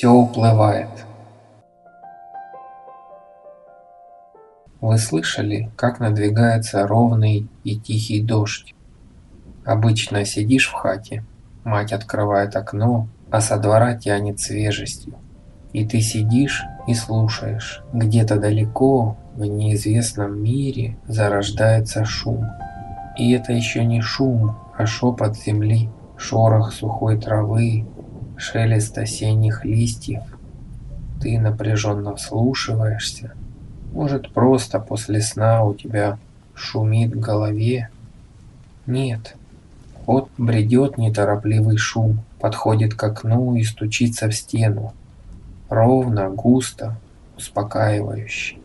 Все уплывает. Вы слышали, как надвигается ровный и тихий дождь? Обычно сидишь в хате, мать открывает окно, а со двора тянет свежестью. И ты сидишь и слушаешь. Где-то далеко, в неизвестном мире, зарождается шум. И это еще не шум, а шепот земли, шорох сухой травы, шелест осенних листьев. Ты напряженно вслушиваешься. Может, просто после сна у тебя шумит в голове? Нет. Вот бредет неторопливый шум, подходит к окну и стучится в стену. Ровно, густо, успокаивающе.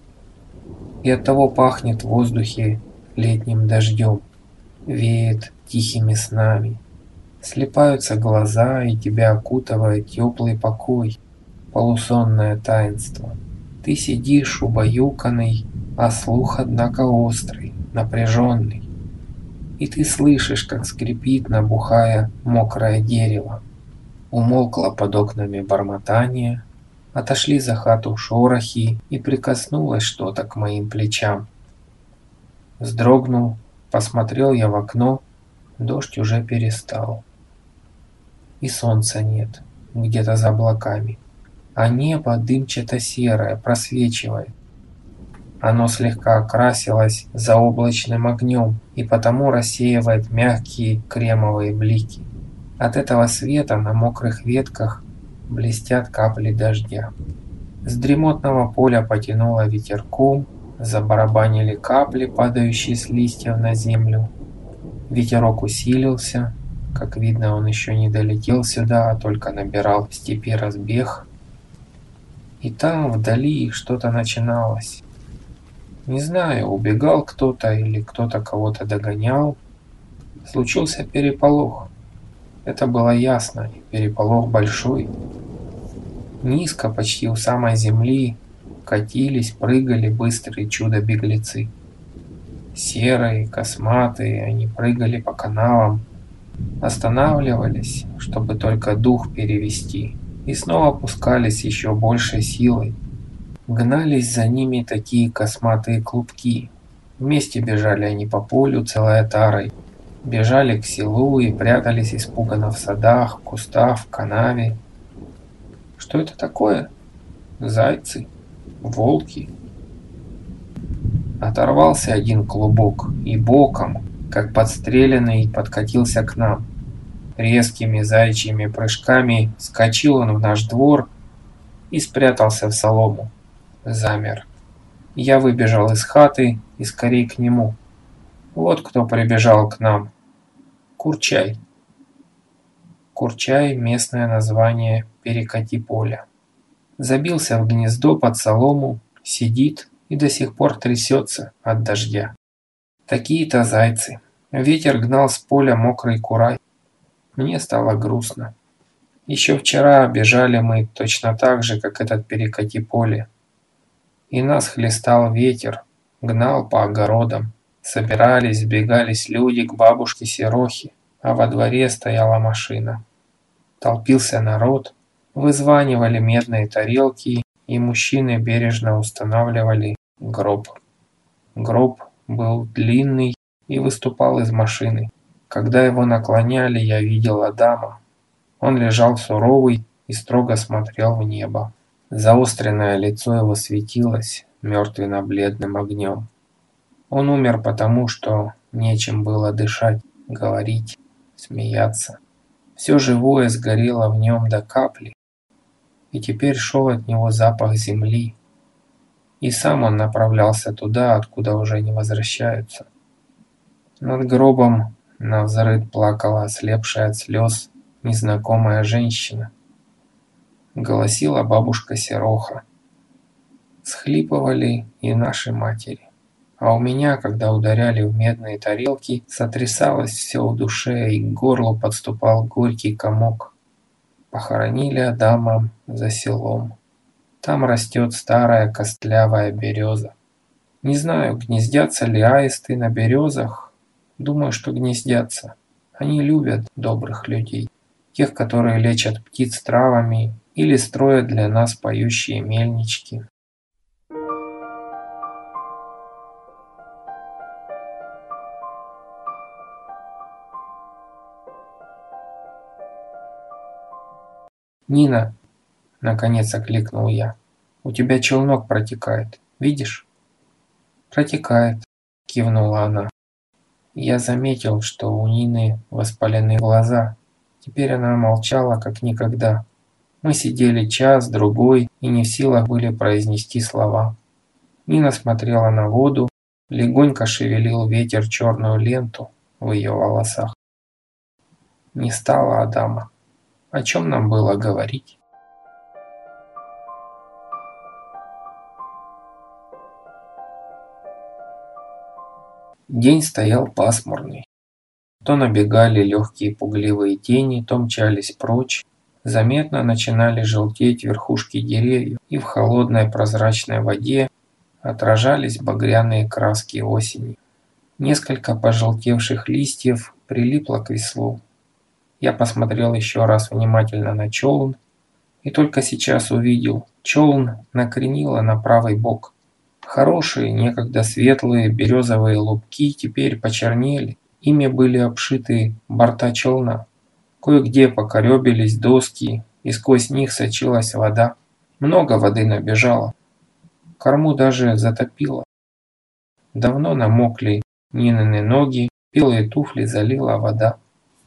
И оттого пахнет в воздухе летним дождем, веет тихими снами. Слепаются глаза, и тебя окутывает теплый покой, полусонное таинство. Ты сидишь убаюканный, а слух, однако, острый, напряженный. И ты слышишь, как скрипит, набухая, мокрое дерево. Умолкло под окнами бормотание, отошли за хату шорохи, и прикоснулось что-то к моим плечам. Вздрогнул, посмотрел я в окно, дождь уже перестал и солнца нет, где-то за облаками. А небо дымчато-серое, просвечивает. Оно слегка окрасилось заоблачным огнем и потому рассеивает мягкие кремовые блики. От этого света на мокрых ветках блестят капли дождя. С дремотного поля потянуло ветерком, забарабанили капли, падающие с листьев на землю. Ветерок усилился, как видно, он еще не долетел сюда, а только набирал степи разбег. И там, вдали, что-то начиналось. Не знаю, убегал кто-то или кто-то кого-то догонял. Случился переполох. Это было ясно, переполох большой. Низко, почти у самой земли, катились, прыгали быстрые чудо-беглецы. Серые, косматые, они прыгали по канавам, Останавливались, чтобы только дух перевести, и снова опускались еще большей силой. Гнались за ними такие косматые клубки. Вместе бежали они по полю целой тарой. Бежали к селу и прятались испуганно в садах, кустах, в канаве. Что это такое? Зайцы? Волки? Оторвался один клубок и боком, как подстреленный, подкатился к нам. Резкими зайчьими прыжками скочил он в наш двор и спрятался в солому. Замер. Я выбежал из хаты и скорей к нему. Вот кто прибежал к нам. Курчай. Курчай – местное название перекати поля. Забился в гнездо под солому, сидит и до сих пор трясется от дождя. Такие-то зайцы. Ветер гнал с поля мокрый курай. Мне стало грустно. Еще вчера бежали мы точно так же, как этот перекати поле. И нас хлестал ветер, гнал по огородам. Собирались, сбегались люди к бабушке Серохе, а во дворе стояла машина. Толпился народ, вызванивали медные тарелки, и мужчины бережно устанавливали гроб. Гроб был длинный и выступал из машины. Когда его наклоняли, я видел Адама. Он лежал суровый и строго смотрел в небо. Заостренное лицо его светилось мертвенно-бледным огнем. Он умер потому, что нечем было дышать, говорить, смеяться. Все живое сгорело в нем до капли, и теперь шел от него запах земли, и сам он направлялся туда, откуда уже не возвращаются. Над гробом навзрыд плакала ослепшая от слез незнакомая женщина. Голосила бабушка Сероха. Схлипывали и наши матери. А у меня, когда ударяли в медные тарелки, сотрясалось все в душе, и к горлу подступал горький комок. Похоронили Адама за селом. Там растет старая костлявая береза. Не знаю, гнездятся ли аисты на березах. Думаю, что гнездятся. Они любят добрых людей. Тех, которые лечат птиц травами или строят для нас поющие мельнички. «Нина!» – наконец окликнул я. «У тебя челнок протекает. Видишь?» «Протекает», – кивнула она. Я заметил, что у Нины воспалены глаза. Теперь она молчала, как никогда. Мы сидели час, другой, и не в силах были произнести слова. Нина смотрела на воду, легонько шевелил ветер черную ленту в ее волосах. Не стало Адама. О чем нам было говорить? День стоял пасмурный. То набегали легкие пугливые тени, то мчались прочь. Заметно начинали желтеть верхушки деревьев, и в холодной прозрачной воде отражались багряные краски осени. Несколько пожелтевших листьев прилипло к веслу. Я посмотрел еще раз внимательно на челн и только сейчас увидел, челн накренило на правый бок. Хорошие, некогда светлые березовые лубки теперь почернели, ими были обшиты борта челна. Кое-где покоребились доски, и сквозь них сочилась вода. Много воды набежало. Корму даже затопило. Давно намокли Нинины ноги, белые туфли залила вода.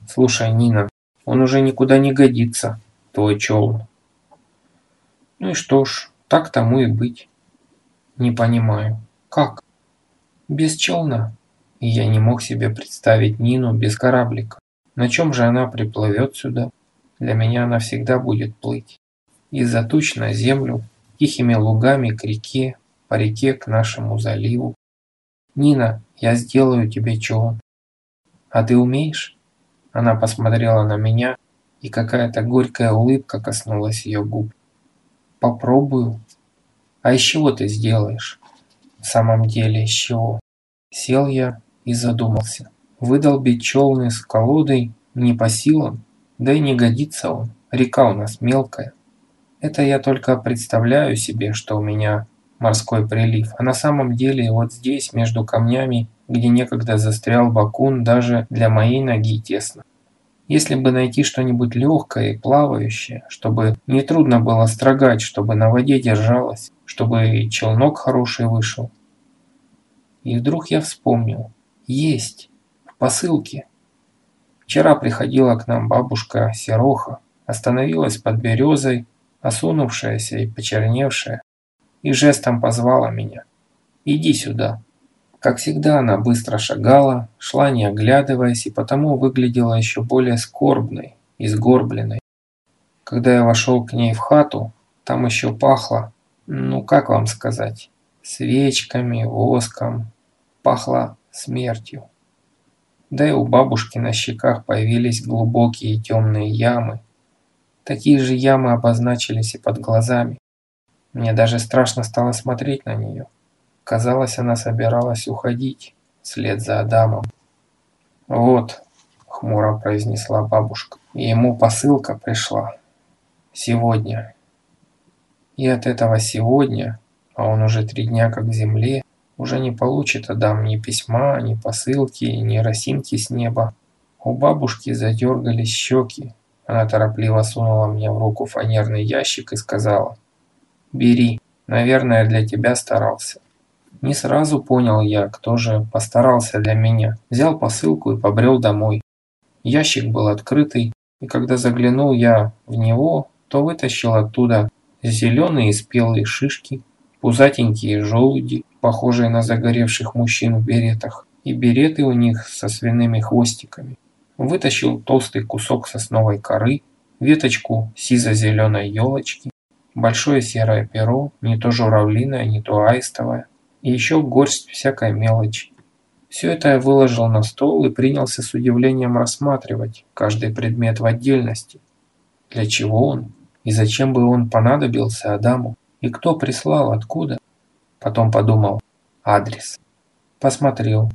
Слушай, Нина, он уже никуда не годится, твой челн. Ну и что ж, так тому и быть. Не понимаю, как? Без челна? И я не мог себе представить Нину без кораблика. На чем же она приплывет сюда? Для меня она всегда будет плыть. Из-за туч на землю, тихими лугами к реке, по реке к нашему заливу. Нина, я сделаю тебе челн. А ты умеешь? Она посмотрела на меня, и какая-то горькая улыбка коснулась ее губ. «Попробую». «А из чего ты сделаешь?» «В самом деле, из чего?» Сел я и задумался. Выдолбить челны с колодой не по силам, да и не годится он. Река у нас мелкая. Это я только представляю себе, что у меня морской прилив, а на самом деле вот здесь, между камнями, где некогда застрял бакун, даже для моей ноги тесно. Если бы найти что-нибудь легкое и плавающее, чтобы не трудно было строгать, чтобы на воде держалось, чтобы челнок хороший вышел. И вдруг я вспомнил. Есть! В посылке. Вчера приходила к нам бабушка Сероха, остановилась под березой, осунувшаяся и почерневшая, и жестом позвала меня. «Иди сюда». Как всегда, она быстро шагала, шла не оглядываясь, и потому выглядела еще более скорбной и сгорбленной. Когда я вошел к ней в хату, там еще пахло, ну как вам сказать, свечками, воском, пахло смертью. Да и у бабушки на щеках появились глубокие темные ямы. Такие же ямы обозначились и под глазами. Мне даже страшно стало смотреть на нее. Казалось, она собиралась уходить вслед за Адамом. «Вот», — хмуро произнесла бабушка, — «ему посылка пришла. Сегодня». И от этого сегодня, а он уже три дня как в земле, уже не получит Адам ни письма, ни посылки, ни росинки с неба. У бабушки задергались щеки. Она торопливо сунула мне в руку фанерный ящик и сказала, «Бери, наверное, для тебя старался». Не сразу понял я, кто же постарался для меня. Взял посылку и побрел домой. Ящик был открытый, и когда заглянул я в него, то вытащил оттуда зеленые спелые шишки, пузатенькие желуди, похожие на загоревших мужчин в беретах, и береты у них со свиными хвостиками. Вытащил толстый кусок сосновой коры, веточку сизо-зеленой елочки, большое серое перо, не то журавлиное, не то аистовое, и еще горсть всякой мелочи. Все это я выложил на стол и принялся с удивлением рассматривать каждый предмет в отдельности. Для чего он? И зачем бы он понадобился Адаму? И кто прислал? Откуда? Потом подумал. Адрес. Посмотрел.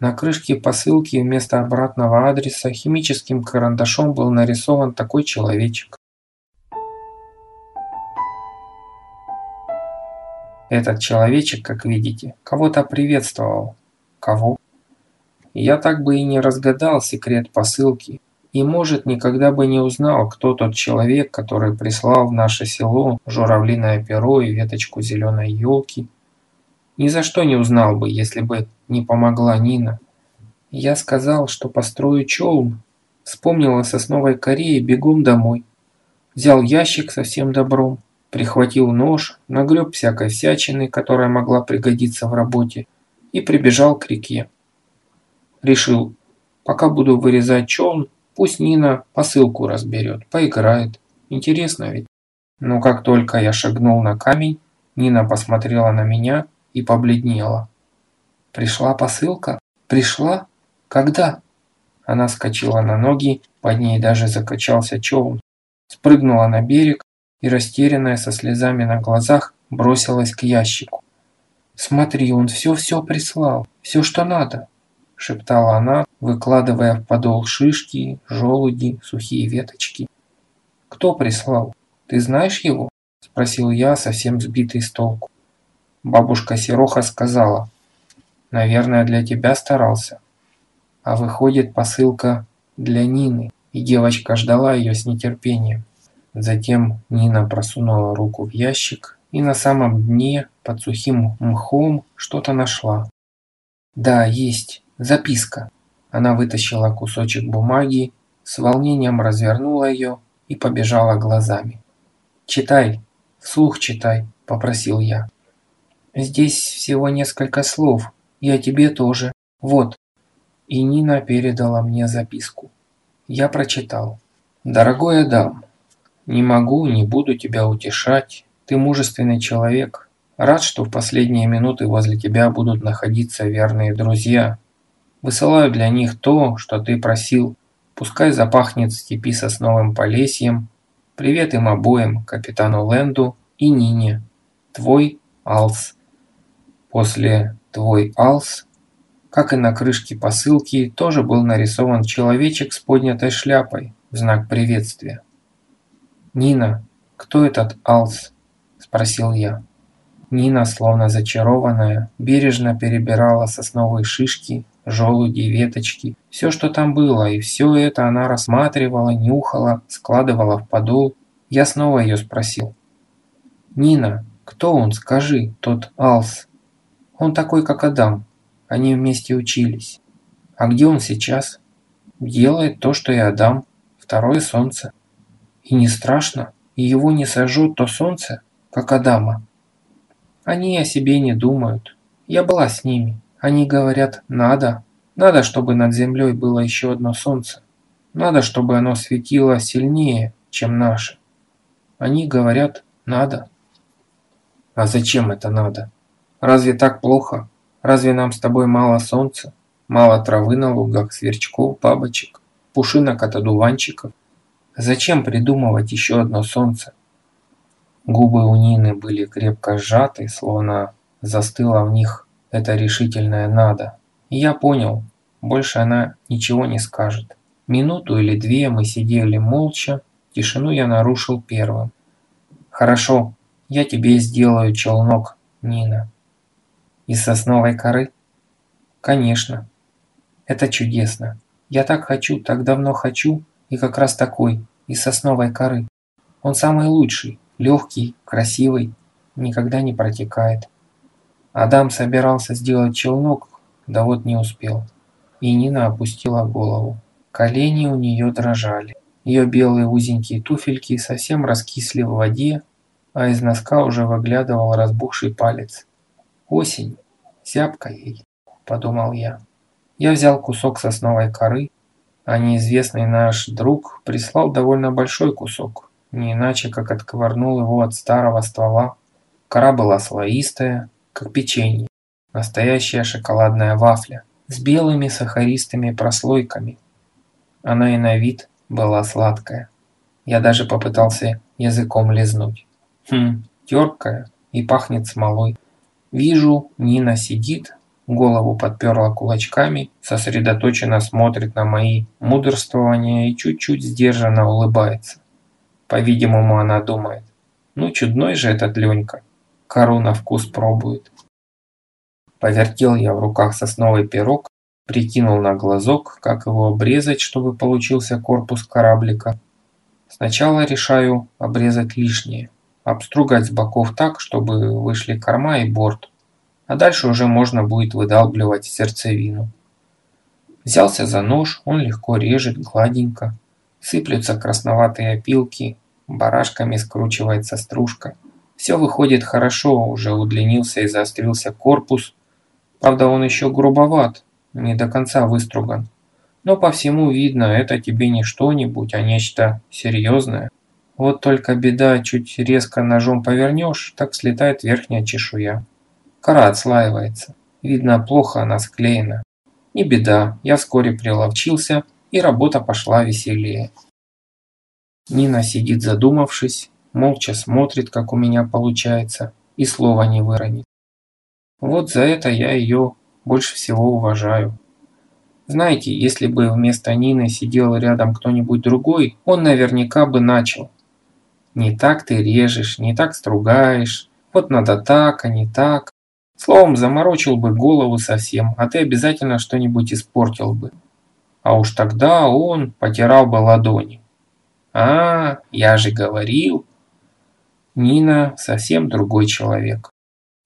На крышке посылки вместо обратного адреса химическим карандашом был нарисован такой человечек. Этот человечек, как видите, кого-то приветствовал. Кого? Я так бы и не разгадал секрет посылки, и, может, никогда бы не узнал, кто тот человек, который прислал в наше село журавлиное перо и веточку зеленой елки. Ни за что не узнал бы, если бы не помогла Нина. Я сказал, что построю челн, вспомнил о сосновой коре и бегом домой. Взял ящик со всем добром, прихватил нож, нагреб всякой всячины, которая могла пригодиться в работе, и прибежал к реке. Решил, пока буду вырезать челн, Пусть Нина посылку разберет, поиграет. Интересно ведь. Но как только я шагнул на камень, Нина посмотрела на меня и побледнела. «Пришла посылка? Пришла? Когда?» Она скочила на ноги, под ней даже закачался човн, спрыгнула на берег и, растерянная со слезами на глазах, бросилась к ящику. «Смотри, он все-все прислал, все, что надо шептала она, выкладывая в подол шишки, желуди, сухие веточки. «Кто прислал? Ты знаешь его?» – спросил я, совсем сбитый с толку. Бабушка Сероха сказала, «Наверное, для тебя старался». А выходит посылка для Нины, и девочка ждала ее с нетерпением. Затем Нина просунула руку в ящик и на самом дне, под сухим мхом, что-то нашла. «Да, есть. Записка. Она вытащила кусочек бумаги, с волнением развернула ее и побежала глазами. «Читай, вслух читай», – попросил я. «Здесь всего несколько слов, я тебе тоже. Вот». И Нина передала мне записку. Я прочитал. «Дорогой Адам, не могу, не буду тебя утешать. Ты мужественный человек. Рад, что в последние минуты возле тебя будут находиться верные друзья, Высылаю для них то, что ты просил. Пускай запахнет степи сосновым полесьем. Привет им обоим, капитану Ленду и Нине. Твой Алс. После «Твой Алс», как и на крышке посылки, тоже был нарисован человечек с поднятой шляпой в знак приветствия. «Нина, кто этот Алс?» – спросил я. Нина, словно зачарованная, бережно перебирала сосновые шишки, желуди, веточки, все, что там было, и все это она рассматривала, нюхала, складывала в подол. Я снова ее спросил. «Нина, кто он, скажи, тот Алс?» «Он такой, как Адам. Они вместе учились. А где он сейчас?» «Делает то, что и Адам. Второе солнце. И не страшно, и его не сожжет то солнце, как Адама». Они о себе не думают. Я была с ними. Они говорят «надо». Надо, чтобы над землей было еще одно солнце. Надо, чтобы оно светило сильнее, чем наше. Они говорят «надо». А зачем это надо? Разве так плохо? Разве нам с тобой мало солнца? Мало травы на лугах, сверчков, бабочек, пушинок от одуванчиков? Зачем придумывать еще одно солнце? Губы у Нины были крепко сжаты, словно застыло в них это решительное «надо». И я понял, больше она ничего не скажет. Минуту или две мы сидели молча, тишину я нарушил первым. «Хорошо, я тебе сделаю челнок, Нина». «Из сосновой коры?» «Конечно. Это чудесно. Я так хочу, так давно хочу, и как раз такой, из сосновой коры. Он самый лучший, легкий, красивый, никогда не протекает. Адам собирался сделать челнок, да вот не успел. И Нина опустила голову. Колени у нее дрожали. Ее белые узенькие туфельки совсем раскисли в воде, а из носка уже выглядывал разбухший палец. «Осень, зябка ей», – подумал я. Я взял кусок сосновой коры, а неизвестный наш друг прислал довольно большой кусок не иначе как отковырнул его от старого ствола. Кора была слоистая, как печенье, настоящая шоколадная вафля с белыми сахаристыми прослойками. Она и на вид была сладкая. Я даже попытался языком лизнуть. Хм, терпкая и пахнет смолой. Вижу, Нина сидит, голову подперла кулачками, сосредоточенно смотрит на мои мудрствования и чуть-чуть сдержанно улыбается. По-видимому, она думает, ну чудной же этот Ленька. Кору на вкус пробует. Повертел я в руках сосновый пирог, прикинул на глазок, как его обрезать, чтобы получился корпус кораблика. Сначала решаю обрезать лишнее, обстругать с боков так, чтобы вышли корма и борт, а дальше уже можно будет выдалбливать сердцевину. Взялся за нож, он легко режет, гладенько. Сыплются красноватые опилки, барашками скручивается стружка. Все выходит хорошо, уже удлинился и заострился корпус. Правда, он еще грубоват, не до конца выструган. Но по всему видно, это тебе не что-нибудь, а нечто серьезное. Вот только беда, чуть резко ножом повернешь, так слетает верхняя чешуя. Кора отслаивается. Видно, плохо она склеена. Не беда, я вскоре приловчился, и работа пошла веселее. Нина сидит задумавшись, молча смотрит, как у меня получается, и слова не выронит. Вот за это я ее больше всего уважаю. Знаете, если бы вместо Нины сидел рядом кто-нибудь другой, он наверняка бы начал. Не так ты режешь, не так стругаешь, вот надо так, а не так. Словом, заморочил бы голову совсем, а ты обязательно что-нибудь испортил бы. А уж тогда он потирал бы ладони. А, я же говорил. Нина совсем другой человек.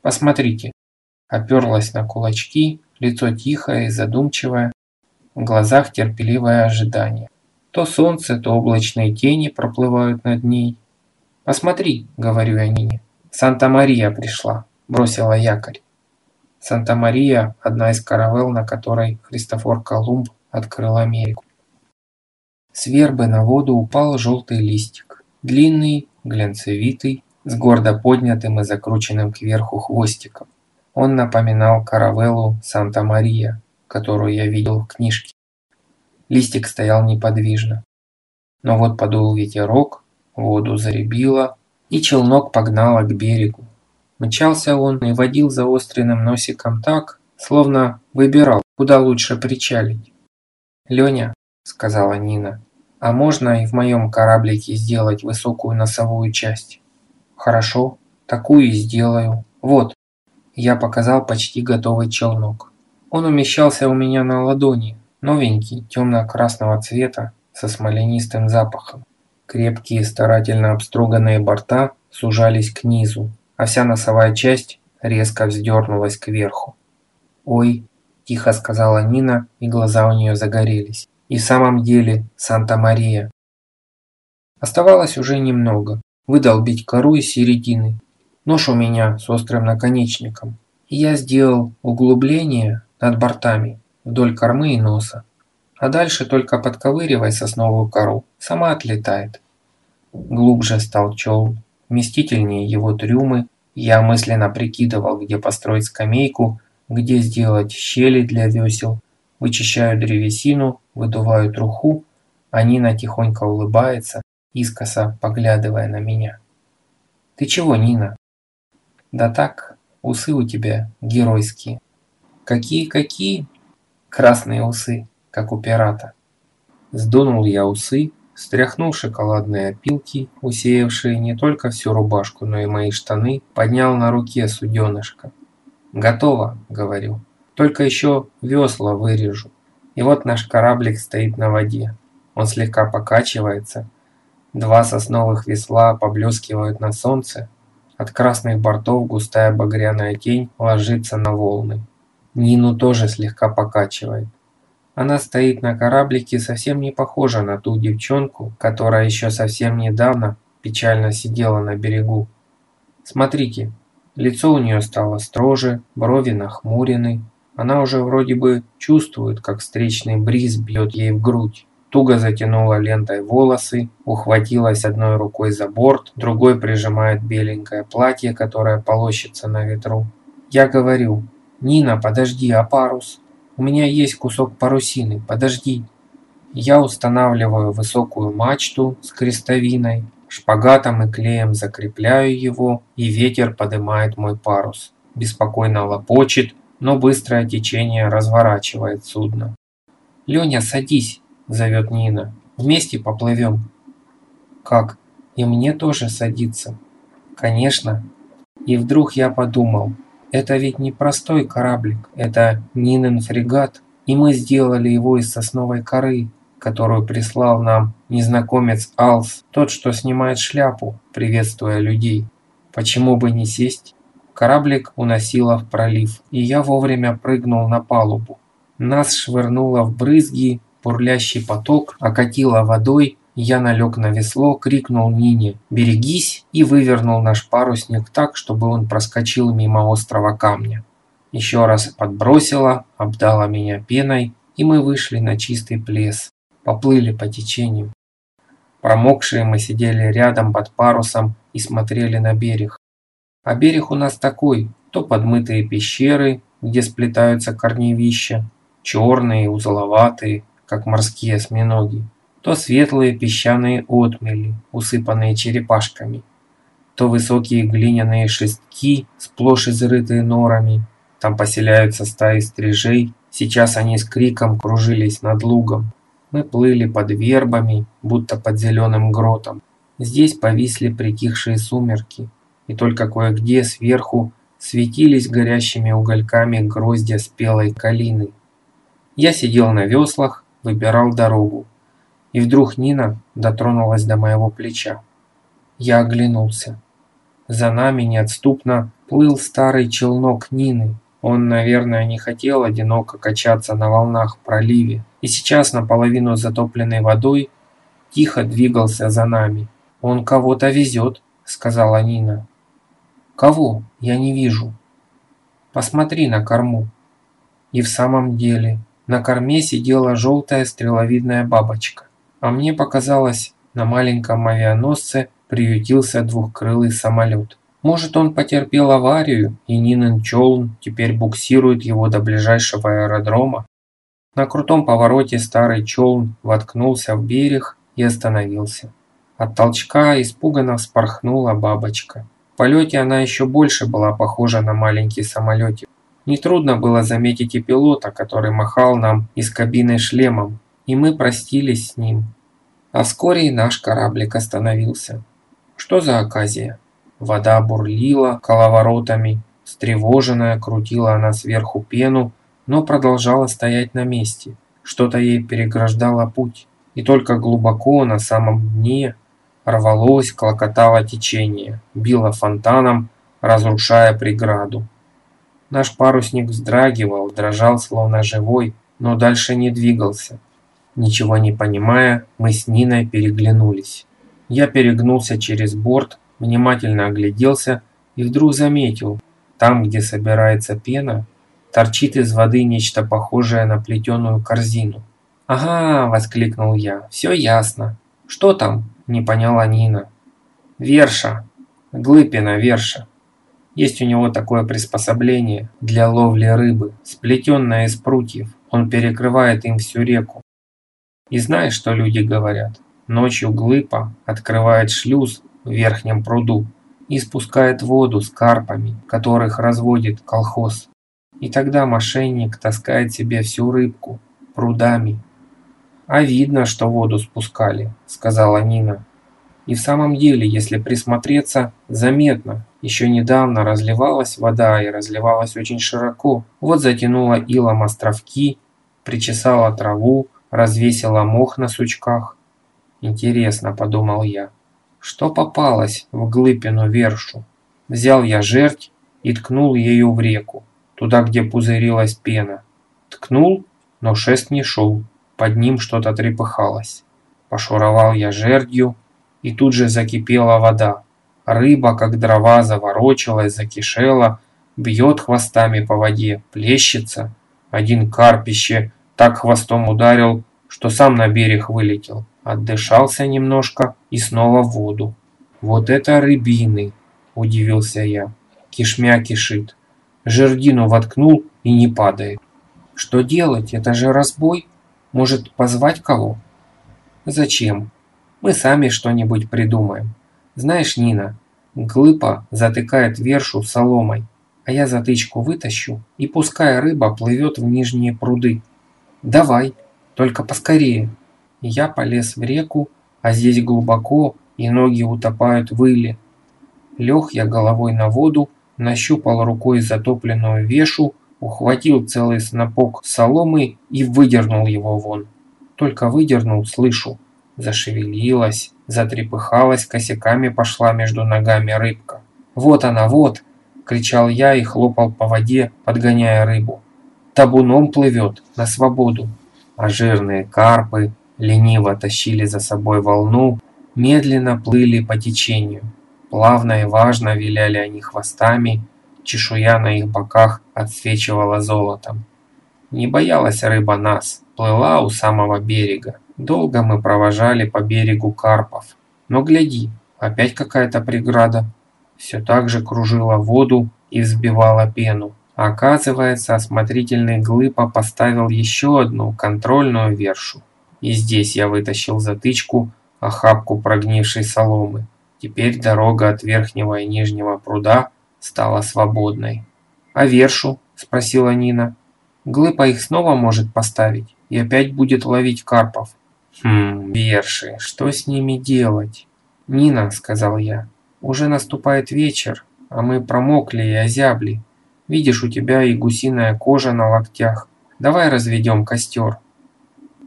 Посмотрите. Оперлась на кулачки, лицо тихое и задумчивое, в глазах терпеливое ожидание. То солнце, то облачные тени проплывают над ней. «Посмотри», — говорю я Нине, — «Санта-Мария пришла», — бросила якорь. Санта-Мария – одна из каравелл, на которой Христофор Колумб открыл Америку. С вербы на воду упал желтый листик. Длинный, глянцевитый, с гордо поднятым и закрученным кверху хвостиком. Он напоминал каравеллу Санта-Мария, которую я видел в книжке. Листик стоял неподвижно. Но вот подул ветерок, воду заребило, и челнок погнало к берегу. Мчался он и водил заостренным носиком так, словно выбирал, куда лучше причалить. «Леня», — сказала Нина, — «а можно и в моем кораблике сделать высокую носовую часть?» «Хорошо, такую и сделаю. Вот». Я показал почти готовый челнок. Он умещался у меня на ладони, новенький, темно-красного цвета, со смоленистым запахом. Крепкие, старательно обструганные борта сужались к низу, а вся носовая часть резко вздернулась кверху. «Ой», – тихо сказала Нина, и глаза у нее загорелись. «И в самом деле Санта-Мария». Оставалось уже немного. Выдолбить кору из середины. Нож у меня с острым наконечником. И я сделал углубление над бортами, вдоль кормы и носа. А дальше только подковыривай сосновую кору, сама отлетает. Глубже стал челн, вместительнее его трюмы, я мысленно прикидывал, где построить скамейку, где сделать щели для весел, вычищаю древесину, выдуваю труху, а Нина тихонько улыбается, искоса поглядывая на меня. «Ты чего, Нина?» «Да так, усы у тебя геройские». «Какие-какие?» «Красные усы, как у пирата». Сдунул я усы, Стряхнул шоколадные опилки, усеявшие не только всю рубашку, но и мои штаны, поднял на руке суденышко. «Готово», — говорю. «Только еще весла вырежу». И вот наш кораблик стоит на воде. Он слегка покачивается. Два сосновых весла поблескивают на солнце. От красных бортов густая багряная тень ложится на волны. Нину тоже слегка покачивает. Она стоит на кораблике совсем не похожа на ту девчонку, которая еще совсем недавно печально сидела на берегу. Смотрите, лицо у нее стало строже, брови нахмурены. Она уже вроде бы чувствует, как встречный бриз бьет ей в грудь. Туго затянула лентой волосы, ухватилась одной рукой за борт, другой прижимает беленькое платье, которое полощется на ветру. Я говорю, «Нина, подожди, а парус?» У меня есть кусок парусины, подожди. Я устанавливаю высокую мачту с крестовиной, шпагатом и клеем закрепляю его, и ветер поднимает мой парус. Беспокойно лопочет, но быстрое течение разворачивает судно. «Леня, садись!» – зовет Нина. «Вместе поплывем». «Как? И мне тоже садиться?» «Конечно». И вдруг я подумал, это ведь не простой кораблик, это Нинен фрегат, и мы сделали его из сосновой коры, которую прислал нам незнакомец Алс, тот, что снимает шляпу, приветствуя людей. Почему бы не сесть? Кораблик уносило в пролив, и я вовремя прыгнул на палубу. Нас швырнуло в брызги, бурлящий поток окатило водой, я налег на весло, крикнул Нине «Берегись!» и вывернул наш парусник так, чтобы он проскочил мимо острова камня. Еще раз подбросило, обдало меня пеной, и мы вышли на чистый плес, поплыли по течению. Промокшие мы сидели рядом под парусом и смотрели на берег. А берег у нас такой, то подмытые пещеры, где сплетаются корневища, черные, узловатые, как морские осьминоги, то светлые песчаные отмели, усыпанные черепашками, то высокие глиняные шестки, сплошь изрытые норами. Там поселяются стаи стрижей, сейчас они с криком кружились над лугом. Мы плыли под вербами, будто под зеленым гротом. Здесь повисли притихшие сумерки, и только кое-где сверху светились горящими угольками гроздья спелой калины. Я сидел на веслах, выбирал дорогу. И вдруг Нина дотронулась до моего плеча. Я оглянулся. За нами неотступно плыл старый челнок Нины. Он, наверное, не хотел одиноко качаться на волнах в проливе, и сейчас наполовину затопленной водой тихо двигался за нами. «Он кого-то везет», — сказала Нина. «Кого? Я не вижу». «Посмотри на корму». И в самом деле, на корме сидела желтая стреловидная бабочка а мне показалось, на маленьком авианосце приютился двухкрылый самолет. Может, он потерпел аварию, и Нинен Чолн теперь буксирует его до ближайшего аэродрома? На крутом повороте старый Чолн воткнулся в берег и остановился. От толчка испуганно вспорхнула бабочка. В полете она еще больше была похожа на маленький самолетик. Нетрудно было заметить и пилота, который махал нам из кабины шлемом, и мы простились с ним. А вскоре и наш кораблик остановился. Что за оказия? Вода бурлила коловоротами, встревоженная крутила она сверху пену, но продолжала стоять на месте. Что-то ей переграждало путь, и только глубоко на самом дне рвалось, клокотало течение, било фонтаном, разрушая преграду. Наш парусник вздрагивал, дрожал словно живой, но дальше не двигался. Ничего не понимая, мы с Ниной переглянулись. Я перегнулся через борт, внимательно огляделся и вдруг заметил, там, где собирается пена, торчит из воды нечто похожее на плетеную корзину. «Ага!» – воскликнул я. «Все ясно. Что там?» – не поняла Нина. «Верша. Глыпина верша. Есть у него такое приспособление для ловли рыбы, сплетенное из прутьев. Он перекрывает им всю реку. И знаешь, что люди говорят? Ночью глыпа открывает шлюз в верхнем пруду и спускает воду с карпами, которых разводит колхоз. И тогда мошенник таскает себе всю рыбку прудами. «А видно, что воду спускали», — сказала Нина. И в самом деле, если присмотреться, заметно. Еще недавно разливалась вода и разливалась очень широко. Вот затянула илом островки, причесала траву, развесила мох на сучках. Интересно, подумал я, что попалось в глыпину вершу? Взял я жерть и ткнул ею в реку, туда, где пузырилась пена. Ткнул, но шест не шел, под ним что-то трепыхалось. Пошуровал я жердью, и тут же закипела вода. Рыба, как дрова, заворочилась, закишела, бьет хвостами по воде, плещется. Один карпище так хвостом ударил, что сам на берег вылетел. Отдышался немножко и снова в воду. «Вот это рыбины!» – удивился я. Кишмя кишит. Жердину воткнул и не падает. «Что делать? Это же разбой. Может, позвать кого?» «Зачем? Мы сами что-нибудь придумаем. Знаешь, Нина, глыпа затыкает вершу соломой, а я затычку вытащу, и пускай рыба плывет в нижние пруды. «Давай, только поскорее». Я полез в реку, а здесь глубоко, и ноги утопают в иле. Лег я головой на воду нащупал рукой затопленную вешу, ухватил целый снопок соломы и выдернул его вон. Только выдернул, слышу, зашевелилась, затрепыхалась, косяками пошла между ногами рыбка. «Вот она, вот!» – кричал я и хлопал по воде, подгоняя рыбу. «Табуном плывет, на свободу!» А жирные карпы лениво тащили за собой волну, медленно плыли по течению. Плавно и важно виляли они хвостами, чешуя на их боках отсвечивала золотом. Не боялась рыба нас, плыла у самого берега. Долго мы провожали по берегу карпов. Но гляди, опять какая-то преграда. Все так же кружила воду и взбивала пену. Оказывается, осмотрительный Глыпа поставил еще одну контрольную вершу. И здесь я вытащил затычку, охапку прогнившей соломы. Теперь дорога от верхнего и нижнего пруда стала свободной. «А вершу?» – спросила Нина. «Глыпа их снова может поставить и опять будет ловить карпов». «Хм, верши, что с ними делать?» «Нина», – сказал я, – «уже наступает вечер, а мы промокли и озябли. Видишь, у тебя и гусиная кожа на локтях. Давай разведем костер».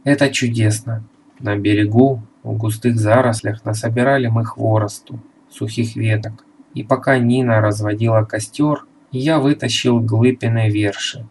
«Это чудесно». На берегу, в густых зарослях, насобирали мы хворосту, сухих веток. И пока Нина разводила костер, я вытащил глыпины верши.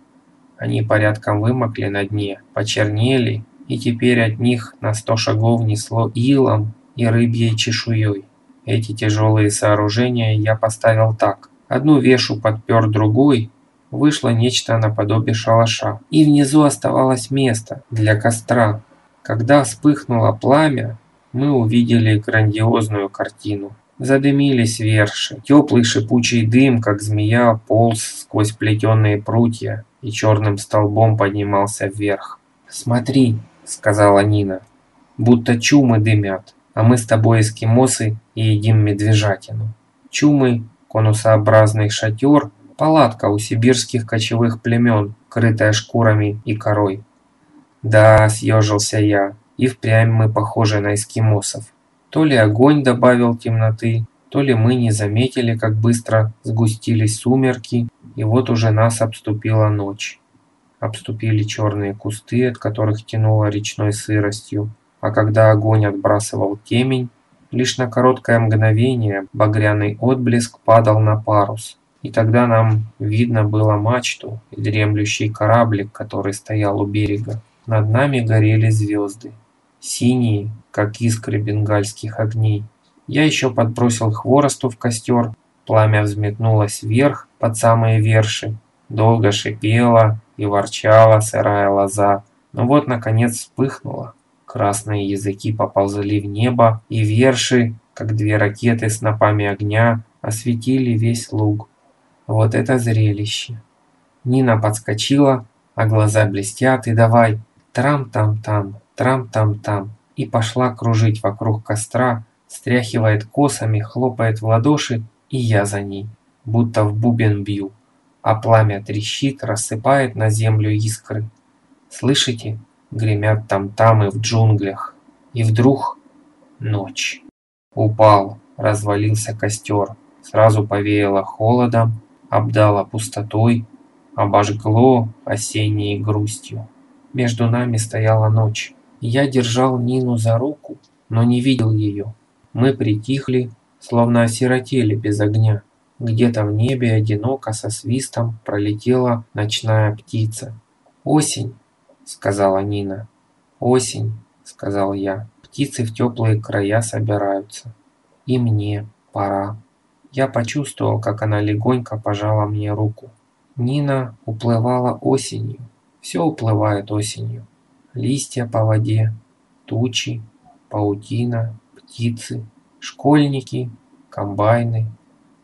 Они порядком вымокли на дне, почернели, и теперь от них на сто шагов несло илом и рыбьей чешуей. Эти тяжелые сооружения я поставил так. Одну вешу подпер другой, вышло нечто наподобие шалаша. И внизу оставалось место для костра. Когда вспыхнуло пламя, мы увидели грандиозную картину. Задымились верши. Теплый шипучий дым, как змея, полз сквозь плетеные прутья и черным столбом поднимался вверх. «Смотри», — сказала Нина, — «будто чумы дымят, а мы с тобой эскимосы и едим медвежатину». Чумы, конусообразный шатер, палатка у сибирских кочевых племен, крытая шкурами и корой. Да, съежился я, и впрямь мы похожи на эскимосов. То ли огонь добавил темноты, то ли мы не заметили, как быстро сгустились сумерки, и вот уже нас обступила ночь. Обступили черные кусты, от которых тянуло речной сыростью, а когда огонь отбрасывал темень, лишь на короткое мгновение багряный отблеск падал на парус, и тогда нам видно было мачту и дремлющий кораблик, который стоял у берега. Над нами горели звезды синие, как искры бенгальских огней. Я еще подбросил хворосту в костер, пламя взметнулось вверх под самые верши, долго шипела и ворчала сырая лоза, но вот наконец вспыхнуло. Красные языки поползли в небо, и верши, как две ракеты с напами огня, осветили весь луг. Вот это зрелище! Нина подскочила, а глаза блестят, и давай, трам-там-там, трам-там-там, и пошла кружить вокруг костра, стряхивает косами, хлопает в ладоши, и я за ней, будто в бубен бью, а пламя трещит, рассыпает на землю искры. Слышите? Гремят там-тамы в джунглях. И вдруг ночь. Упал, развалился костер, сразу повеяло холодом, обдало пустотой, обожгло осенней грустью. Между нами стояла ночь. Я держал Нину за руку, но не видел ее. Мы притихли, словно осиротели без огня. Где-то в небе одиноко со свистом пролетела ночная птица. «Осень!» — сказала Нина. «Осень!» — сказал я. «Птицы в теплые края собираются. И мне пора». Я почувствовал, как она легонько пожала мне руку. Нина уплывала осенью. Все уплывает осенью листья по воде, тучи, паутина, птицы, школьники, комбайны.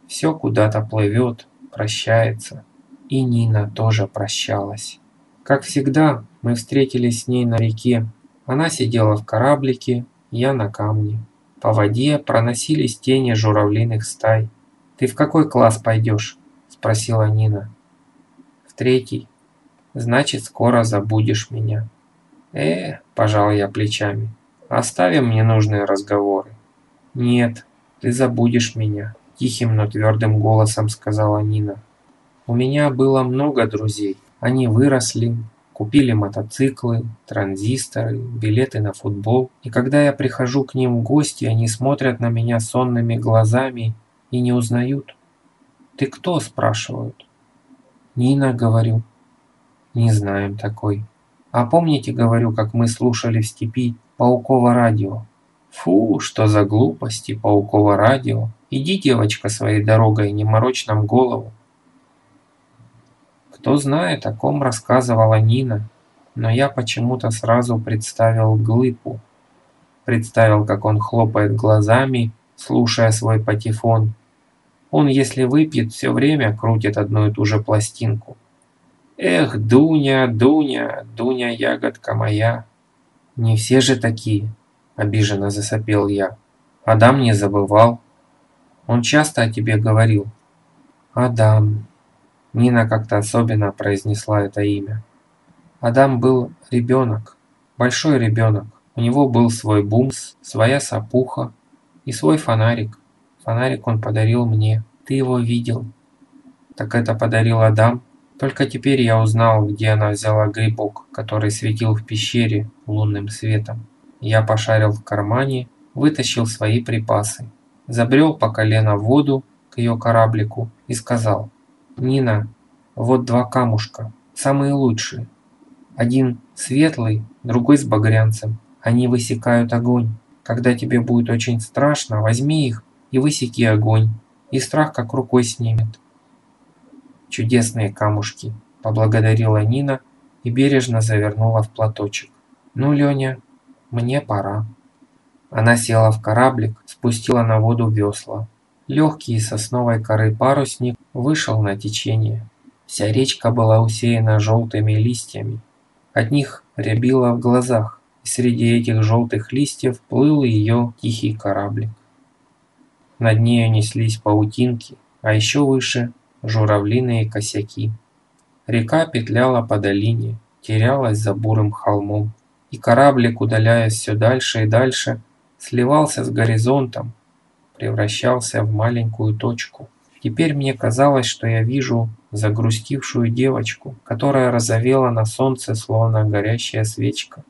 Все куда-то плывет, прощается. И Нина тоже прощалась. Как всегда, мы встретились с ней на реке. Она сидела в кораблике, я на камне. По воде проносились тени журавлиных стай. «Ты в какой класс пойдешь?» – спросила Нина. «В третий. Значит, скоро забудешь меня». «Э, — пожал я плечами, — оставим ненужные разговоры». «Нет, ты забудешь меня. – тихим, но твердым голосом сказала Нина. «У меня было много друзей. Они выросли, купили мотоциклы, транзисторы, билеты на футбол. И когда я прихожу к ним в гости, они смотрят на меня сонными глазами и не узнают. «Ты кто?» – спрашивают. «Нина», – говорю. «Не знаем такой». «А помните, говорю, как мы слушали в степи пауково радио?» «Фу, что за глупости, пауково радио! Иди, девочка, своей дорогой, не морочь нам голову!» Кто знает, о ком рассказывала Нина, но я почему-то сразу представил Глыпу. Представил, как он хлопает глазами, слушая свой патефон. Он, если выпьет, все время крутит одну и ту же пластинку. Эх, Дуня, Дуня, Дуня, ягодка моя. Не все же такие, обиженно засопел я. Адам не забывал. Он часто о тебе говорил. Адам, Нина как-то особенно произнесла это имя. Адам был ребенок, большой ребенок. У него был свой бумс, своя сапуха и свой фонарик. Фонарик он подарил мне. Ты его видел. Так это подарил Адам. Только теперь я узнал, где она взяла грибок, который светил в пещере лунным светом. Я пошарил в кармане, вытащил свои припасы. Забрел по колено в воду к ее кораблику и сказал Нина, вот два камушка, самые лучшие. Один светлый, другой с багрянцем. Они высекают огонь. Когда тебе будет очень страшно, возьми их и высеки огонь, и страх как рукой снимет. Чудесные камушки, поблагодарила Нина и бережно завернула в платочек. Ну, Леня, мне пора. Она села в кораблик, спустила на воду весла. Легкий сосновой коры парусник вышел на течение. Вся речка была усеяна желтыми листьями. От них рябило в глазах, и среди этих желтых листьев плыл ее тихий кораблик. Над нею неслись паутинки, а еще выше – журавлиные косяки. Река петляла по долине, терялась за бурым холмом, и кораблик, удаляясь все дальше и дальше, сливался с горизонтом, превращался в маленькую точку. Теперь мне казалось, что я вижу загрустившую девочку, которая разовела на солнце, словно горящая свечка.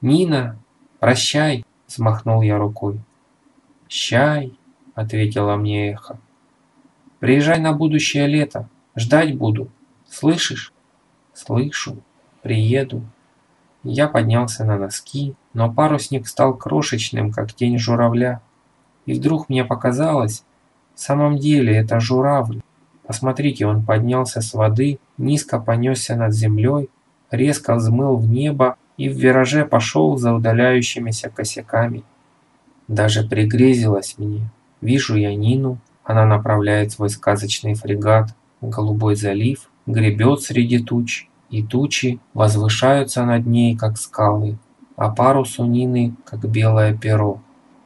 «Нина, прощай!» – взмахнул я рукой. «Щай!» – ответила мне эхо. «Приезжай на будущее лето, ждать буду. Слышишь?» «Слышу. Приеду». Я поднялся на носки, но парусник стал крошечным, как тень журавля. И вдруг мне показалось, в самом деле это журавль. Посмотрите, он поднялся с воды, низко понесся над землей, резко взмыл в небо и в вираже пошел за удаляющимися косяками. Даже пригрезилось мне. Вижу я Нину, она направляет свой сказочный фрегат в голубой залив, гребет среди туч, и тучи возвышаются над ней, как скалы, а парус у Нины, как белое перо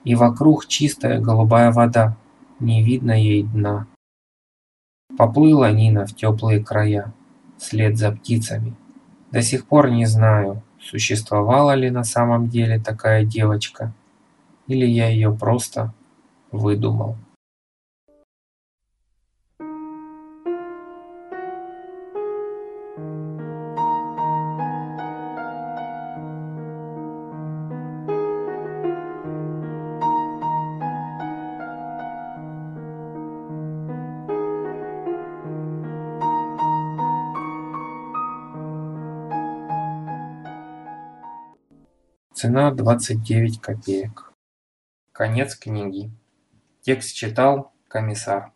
и вокруг чистая голубая вода, не видно ей дна. Поплыла Нина в теплые края, вслед за птицами. До сих пор не знаю, существовала ли на самом деле такая девочка, или я ее просто выдумал. Цена 29 копеек. Конец книги. Текст читал комиссар.